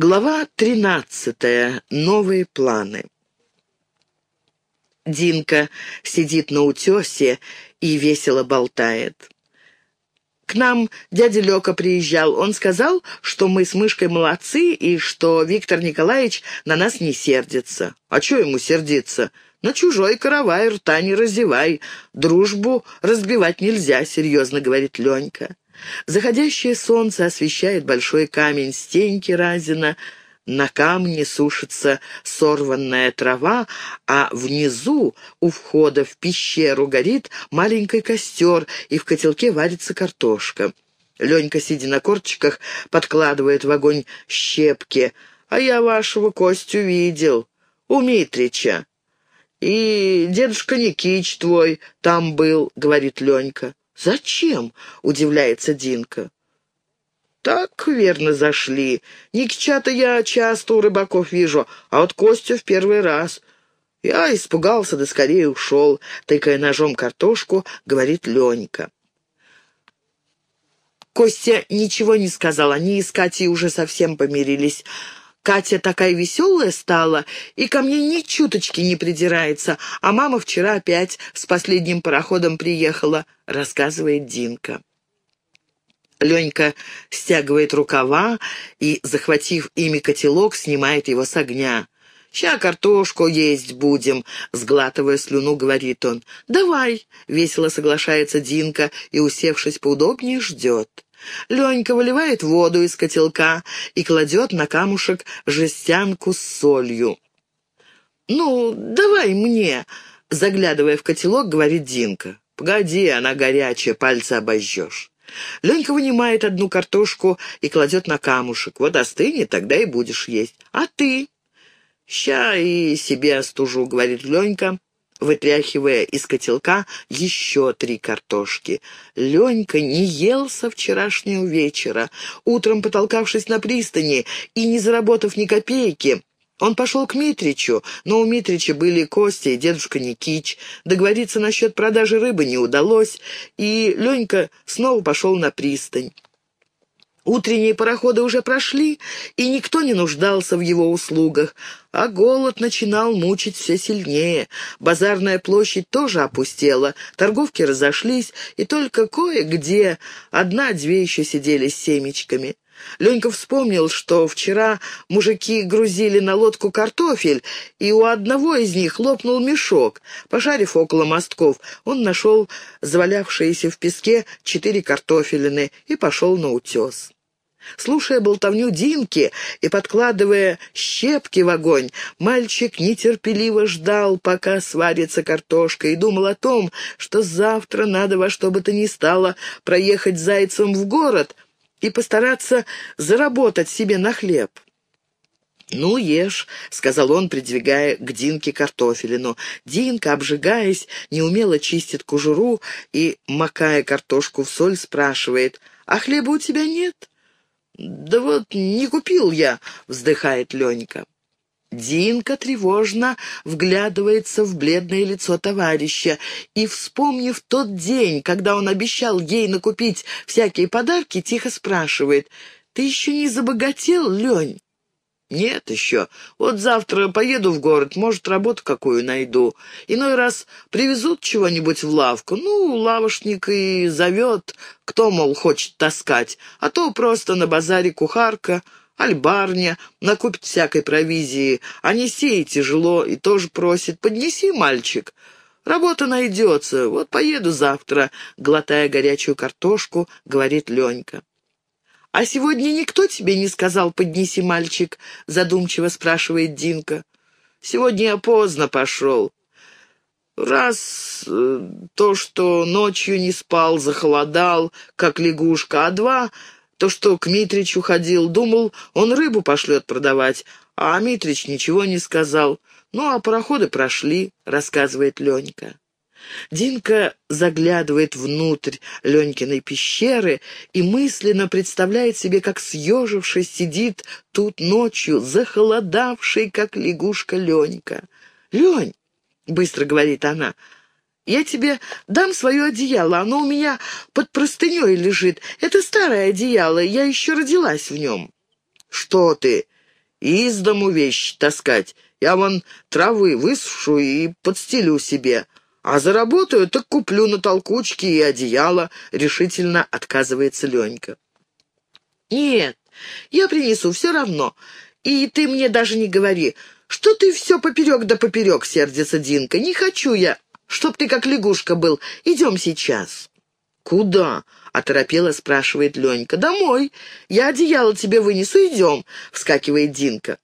Глава 13. Новые планы. Динка сидит на утесе и весело болтает. К нам дядя Лёка приезжал. Он сказал, что мы с Мышкой молодцы и что Виктор Николаевич на нас не сердится. А чё ему сердиться? На чужой каравай рта не разевай. Дружбу разбивать нельзя, серьезно говорит Ленька. Заходящее солнце освещает большой камень стеньки Разина, на камне сушится сорванная трава, а внизу, у входа в пещеру, горит маленький костер, и в котелке варится картошка. Ленька, сидя на корточках, подкладывает в огонь щепки. «А я вашего Костю видел, у Митрича. И дедушка Никич твой там был», — говорит Ленька. «Зачем?» — удивляется Динка. «Так верно зашли. Никча-то я часто у рыбаков вижу, а вот Костю в первый раз». Я испугался, да скорее ушел, тыкая ножом картошку, говорит Ленька. Костя ничего не сказал, они с Катей уже совсем помирились. Катя такая веселая стала и ко мне ни чуточки не придирается, а мама вчера опять с последним пароходом приехала, рассказывает Динка. Ленька стягивает рукава и, захватив ими котелок, снимает его с огня. «Ща картошку есть будем», — сглатывая слюну, говорит он. «Давай», — весело соглашается Динка и, усевшись поудобнее, ждет. Ленька выливает воду из котелка и кладет на камушек жестянку с солью. «Ну, давай мне», — заглядывая в котелок, говорит Динка. «Погоди, она горячая, пальцы обожжешь». Ленька вынимает одну картошку и кладет на камушек. Вот остынет, тогда и будешь есть. А ты? «Ща и себе остужу», — говорит Ленька вытряхивая из котелка еще три картошки. Ленька не ел со вчерашнего вечера. Утром, потолкавшись на пристани и не заработав ни копейки, он пошел к Митричу, но у Митрича были Костя и дедушка Никич. Договориться насчет продажи рыбы не удалось, и Ленька снова пошел на пристань. Утренние пароходы уже прошли, и никто не нуждался в его услугах, а голод начинал мучить все сильнее. Базарная площадь тоже опустела, торговки разошлись, и только кое-где одна-две еще сидели с семечками. Ленька вспомнил, что вчера мужики грузили на лодку картофель, и у одного из них лопнул мешок. Пошарив около мостков, он нашел завалявшиеся в песке четыре картофелины и пошел на утес. Слушая болтовню Динки и подкладывая щепки в огонь, мальчик нетерпеливо ждал, пока сварится картошка, и думал о том, что завтра надо во что бы то ни стало проехать зайцем в город и постараться заработать себе на хлеб. «Ну, ешь», — сказал он, придвигая к Динке картофелину. Динка, обжигаясь, неумело чистит кожуру и, макая картошку в соль, спрашивает, «А хлеба у тебя нет?» «Да вот не купил я», — вздыхает Ленька. Динка тревожно вглядывается в бледное лицо товарища и, вспомнив тот день, когда он обещал ей накупить всякие подарки, тихо спрашивает, «Ты еще не забогател, Лень?» «Нет еще. Вот завтра поеду в город, может, работу какую найду. Иной раз привезут чего-нибудь в лавку. Ну, лавошник и зовет, кто, мол, хочет таскать. А то просто на базаре кухарка, альбарня, накупит всякой провизии. А неси тяжело и тоже просит. Поднеси, мальчик». «Работа найдется. Вот поеду завтра», — глотая горячую картошку, говорит Ленька. «А сегодня никто тебе не сказал, поднеси, мальчик?» — задумчиво спрашивает Динка. «Сегодня я поздно пошел. Раз э, то, что ночью не спал, захолодал, как лягушка, а два — то, что к Митричу ходил, думал, он рыбу пошлет продавать, а Митрич ничего не сказал. Ну, а пароходы прошли», — рассказывает Ленька. Динка заглядывает внутрь Ленькиной пещеры и мысленно представляет себе, как съежившись сидит тут ночью, захолодавший, как лягушка Ленька. «Лень!» — быстро говорит она. «Я тебе дам свое одеяло, оно у меня под простыней лежит. Это старое одеяло, я еще родилась в нем». «Что ты? из дому вещи таскать. Я вон травы высушу и подстелю себе. А заработаю, так куплю на толкучки и одеяло», — решительно отказывается Ленька. «Нет, я принесу все равно. И ты мне даже не говори, что ты все поперек да поперек, сердится Динка. Не хочу я, чтоб ты как лягушка был. Идем сейчас». «Куда?» — оторопела спрашивает Ленька. «Домой. Я одеяло тебе вынесу, идем», — вскакивает Динка.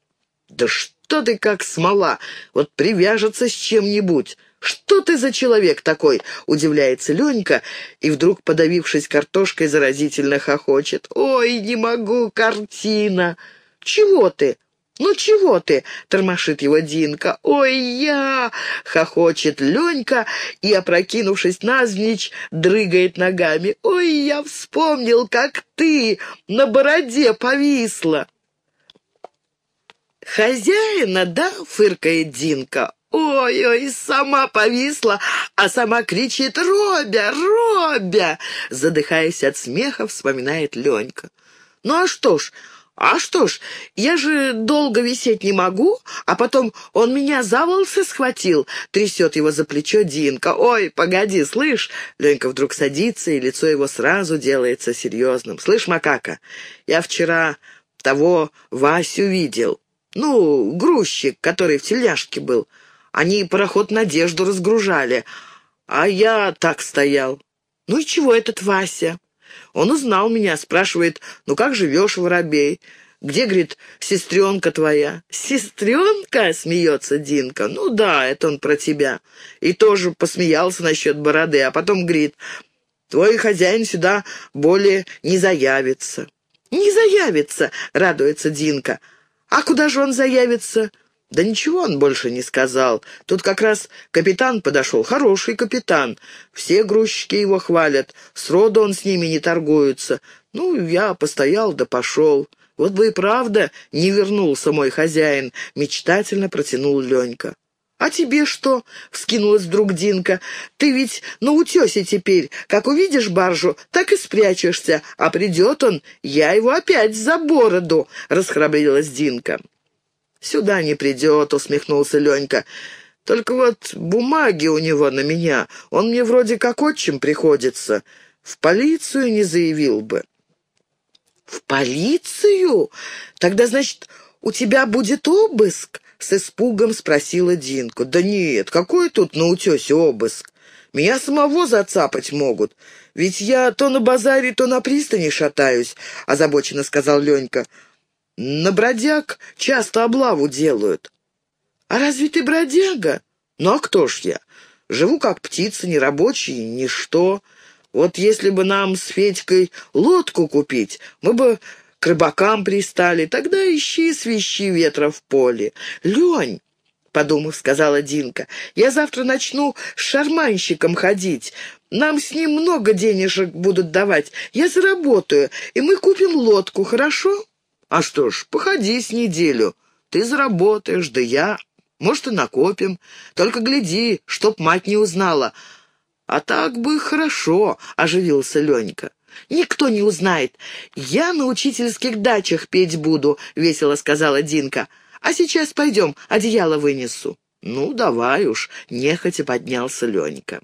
«Да что ты как смола! Вот привяжется с чем-нибудь. Что ты за человек такой?» — удивляется Ленька, и вдруг, подавившись картошкой, заразительно хохочет. «Ой, не могу, картина!» «Чего ты?» «Ну чего ты?» — тормошит его Динка. «Ой, я!» — хохочет Ленька и, опрокинувшись навзничь, дрыгает ногами. «Ой, я вспомнил, как ты на бороде повисла!» «Хозяина, да?» — фыркает Динка. «Ой-ой, сама повисла, а сама кричит «Робя! Робя!» Задыхаясь от смеха, вспоминает Ленька. «Ну а что ж, а что ж, я же долго висеть не могу, а потом он меня за волосы схватил», — трясет его за плечо Динка. «Ой, погоди, слышь!» Ленька вдруг садится, и лицо его сразу делается серьезным. «Слышь, макака, я вчера того Васю видел. Ну, грузчик, который в тельняшке был». Они пароход «Надежду» разгружали, а я так стоял. Ну и чего этот Вася? Он узнал меня, спрашивает, ну как живешь, воробей? Где, говорит, сестренка твоя? Сестренка? Смеется Динка. Ну да, это он про тебя. И тоже посмеялся насчет бороды, а потом говорит, твой хозяин сюда более не заявится. Не заявится, радуется Динка. А куда же он заявится? Да ничего он больше не сказал. Тут как раз капитан подошел, хороший капитан. Все грузчики его хвалят, сроду он с ними не торгуется. Ну, я постоял да пошел. Вот бы и правда не вернулся мой хозяин, мечтательно протянул Ленька. «А тебе что?» — вскинулась вдруг Динка. «Ты ведь на утесе теперь. Как увидишь баржу, так и спрячешься. А придет он, я его опять за бороду!» — расхрабрилась Динка. «Сюда не придет», — усмехнулся Ленька. «Только вот бумаги у него на меня. Он мне вроде как отчим приходится. В полицию не заявил бы». «В полицию? Тогда, значит, у тебя будет обыск?» — с испугом спросила Динку. «Да нет, какой тут на утесе обыск? Меня самого зацапать могут. Ведь я то на базаре, то на пристани шатаюсь», — озабоченно сказал Ленька. На бродяг часто облаву делают. А разве ты бродяга? Ну а кто ж я? Живу как птица, не рабочий, ничто. Вот если бы нам с Федькой лодку купить, мы бы к рыбакам пристали, тогда ищи свищи ветра в поле. Лень, подумав, сказала Динка, я завтра начну с шарманщиком ходить. Нам с ним много денежек будут давать. Я заработаю, и мы купим лодку, хорошо?» А что ж, походи с неделю. Ты заработаешь, да я. Может, и накопим. Только гляди, чтоб мать не узнала. А так бы хорошо, — оживился Ленька. «Никто не узнает. Я на учительских дачах петь буду», — весело сказала Динка. «А сейчас пойдем, одеяло вынесу». «Ну, давай уж», — нехотя поднялся Ленька.